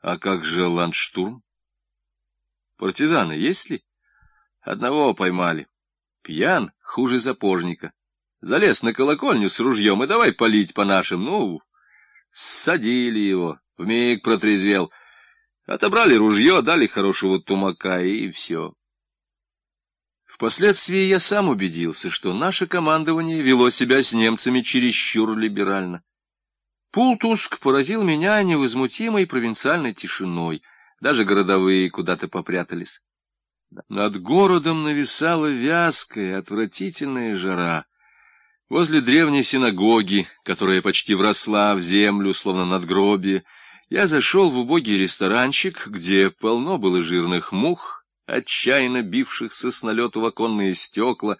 А как же ландштурм? Партизаны есть ли? Одного поймали. Пьян, хуже запожника. Залез на колокольню с ружьем и давай палить по нашим. Ну, садили его, вмиг протрезвел. Отобрали ружье, дали хорошего тумака, и все. Впоследствии я сам убедился, что наше командование вело себя с немцами чересчур либерально. Пултуск поразил меня невозмутимой провинциальной тишиной, даже городовые куда-то попрятались. Над городом нависала вязкая, отвратительная жара. Возле древней синагоги, которая почти вросла в землю, словно надгробие, я зашел в убогий ресторанчик, где полно было жирных мух, отчаянно бившихся с налету в оконные стекла,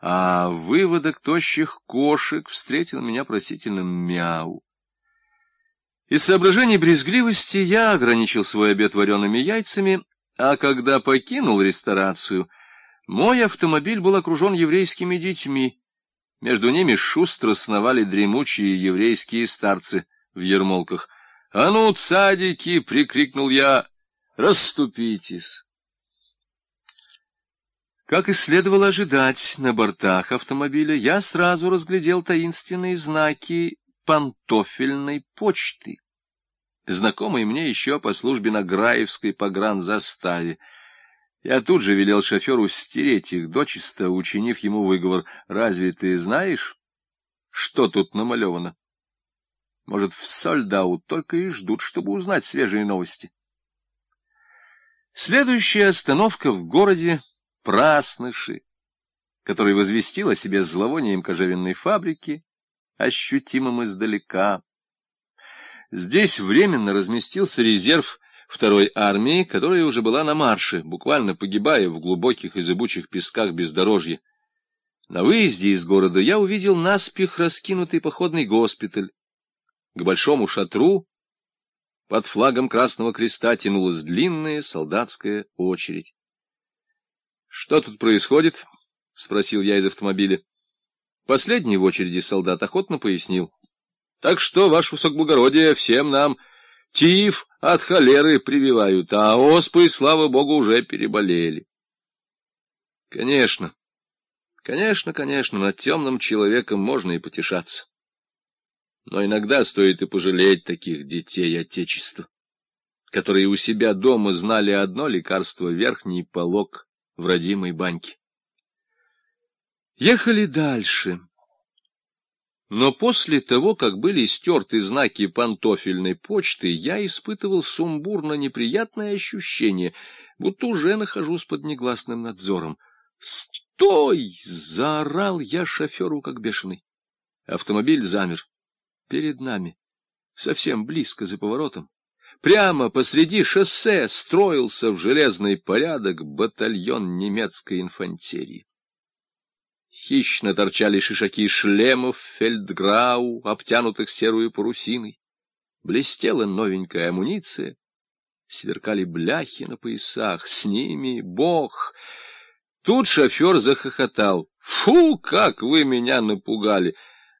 а выводок тощих кошек встретил меня просительным мяу. Из соображений брезгливости я ограничил свой обед вареными яйцами, а когда покинул ресторацию, мой автомобиль был окружен еврейскими детьми. Между ними шустро сновали дремучие еврейские старцы в ермолках. «А ну, цадики!» — прикрикнул я. «Расступитесь!» Как и следовало ожидать, на бортах автомобиля я сразу разглядел таинственные знаки пантофельной почты, знакомый мне еще по службе на Граевской погранзаставе. Я тут же велел шоферу стереть их дочисто, учинив ему выговор. «Разве ты знаешь, что тут намалевано?» Может, в Сольдау только и ждут, чтобы узнать свежие новости. Следующая остановка в городе Прасныши, который возвестил о себе зловонием кожевенной фабрики, ощутимым издалека. Здесь временно разместился резерв второй армии, которая уже была на марше, буквально погибая в глубоких и зыбучих песках бездорожья. На выезде из города я увидел наспех раскинутый походный госпиталь. К большому шатру под флагом Красного Креста тянулась длинная солдатская очередь. — Что тут происходит? — спросил я из автомобиля. Последний в очереди солдат охотно пояснил. — Так что, ваше высокоблагородие, всем нам тиф от холеры прививают, а оспы, слава богу, уже переболели. Конечно, конечно, конечно, над темным человеком можно и потешаться. Но иногда стоит и пожалеть таких детей Отечества, которые у себя дома знали одно лекарство — верхний полог в родимой баньке. Ехали дальше. Но после того, как были стерты знаки пантофельной почты, я испытывал сумбурно неприятное ощущение, будто уже нахожусь под негласным надзором. «Стой!» — заорал я шоферу, как бешеный. Автомобиль замер. Перед нами, совсем близко за поворотом, прямо посреди шоссе строился в железный порядок батальон немецкой инфантерии. Хищно торчали шишаки шлемов фельдграу, обтянутых серую парусиной. Блестела новенькая амуниция. Сверкали бляхи на поясах. С ними бог. Тут шофер захохотал. «Фу, как вы меня напугали!»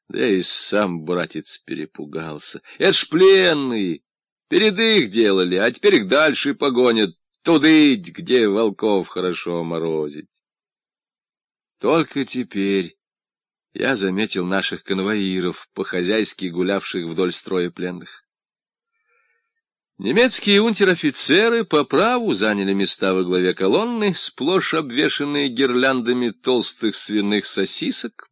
Да и сам братец перепугался. «Это ж пленные! Перед их делали, а теперь их дальше погонят. Тудыть, где волков хорошо морозить!» Только теперь я заметил наших конвоиров, по-хозяйски гулявших вдоль строя пленных. Немецкие унтер-офицеры по праву заняли места во главе колонны, сплошь обвешанные гирляндами толстых свиных сосисок,